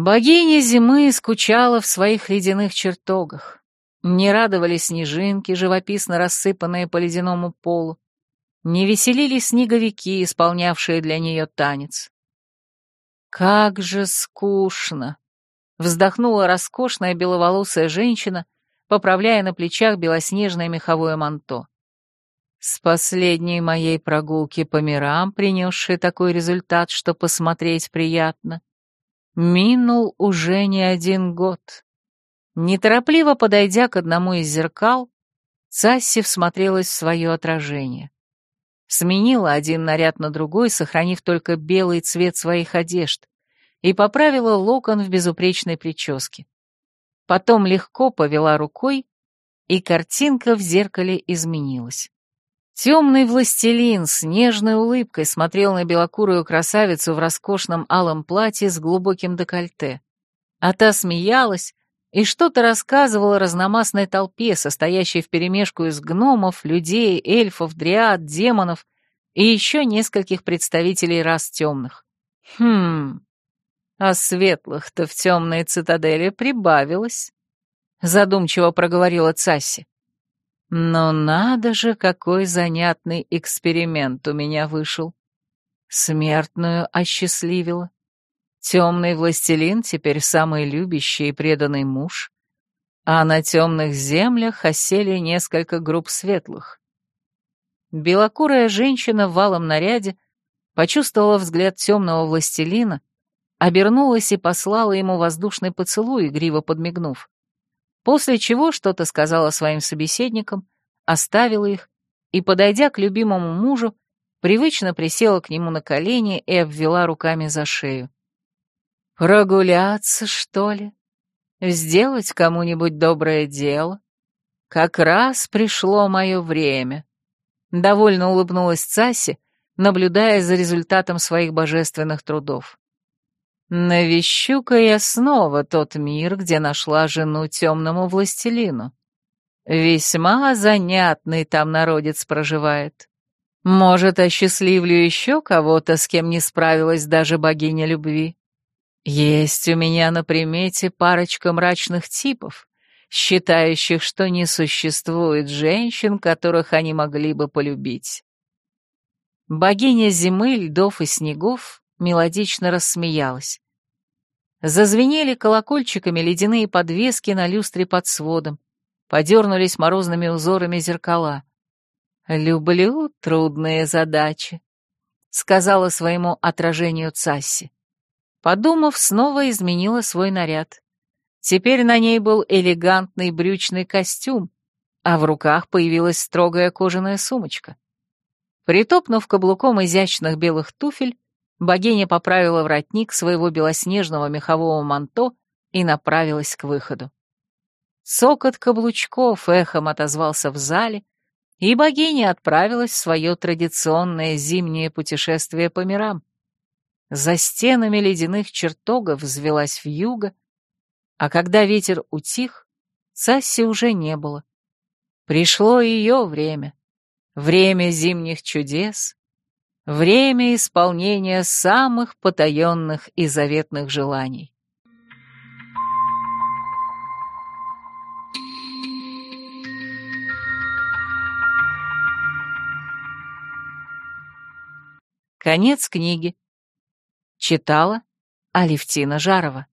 Богиня зимы скучала в своих ледяных чертогах. Не радовали снежинки, живописно рассыпанные по ледяному полу. Не веселили снеговики, исполнявшие для нее танец. «Как же скучно!» — вздохнула роскошная беловолосая женщина, поправляя на плечах белоснежное меховое манто. С последней моей прогулки по мирам, принесшей такой результат, что посмотреть приятно, минул уже не один год. Неторопливо подойдя к одному из зеркал, Цасси всмотрелась в свое отражение. Сменила один наряд на другой, сохранив только белый цвет своих одежд, и поправила локон в безупречной прическе. Потом легко повела рукой, и картинка в зеркале изменилась. Темный властелин с нежной улыбкой смотрел на белокурую красавицу в роскошном алом платье с глубоким декольте. А та смеялась и что-то рассказывала разномастной толпе, состоящей вперемешку из гномов, людей, эльфов, дриад, демонов и еще нескольких представителей рас темных. Хм, а светлых-то в темной цитадели прибавилось, задумчиво проговорила Цасси. Но надо же, какой занятный эксперимент у меня вышел. Смертную осчастливила. Темный властелин теперь самый любящий и преданный муж, а на темных землях осели несколько групп светлых. Белокурая женщина в валом наряде почувствовала взгляд темного властелина, обернулась и послала ему воздушный поцелуй, игриво подмигнув после чего что-то сказала своим собеседникам, оставила их и, подойдя к любимому мужу, привычно присела к нему на колени и обвела руками за шею. «Прогуляться, что ли? Сделать кому-нибудь доброе дело? Как раз пришло мое время». Довольно улыбнулась Цаси, наблюдая за результатом своих божественных трудов. Навещу-ка я снова тот мир, где нашла жену темному властелину. Весьма занятный там народец проживает. Может, осчастливлю еще кого-то, с кем не справилась даже богиня любви. Есть у меня на примете парочка мрачных типов, считающих, что не существует женщин, которых они могли бы полюбить. Богиня зимы, льдов и снегов мелодично рассмеялась. Зазвенели колокольчиками ледяные подвески на люстре под сводом, подернулись морозными узорами зеркала. «Люблю трудные задачи», — сказала своему отражению Цасси. Подумав, снова изменила свой наряд. Теперь на ней был элегантный брючный костюм, а в руках появилась строгая кожаная сумочка. Притопнув каблуком изящных белых туфель, богиня поправила воротник своего белоснежного мехового манто и направилась к выходу. Сокот каблучков эхом отозвался в зале, и богиня отправилась в свое традиционное зимнее путешествие по мирам. За стенами ледяных чертогов взвелась вьюга, а когда ветер утих, Цасси уже не было. Пришло ее время, время зимних чудес, Время исполнения самых потаенных и заветных желаний. Конец книги. Читала Алевтина Жарова.